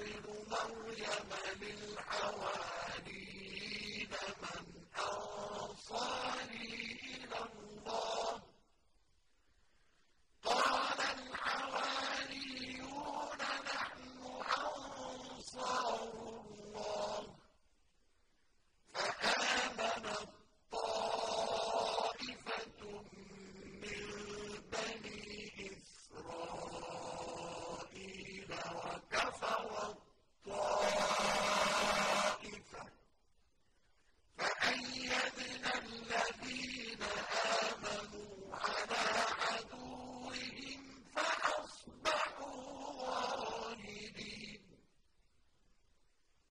حمل مريم للحوامل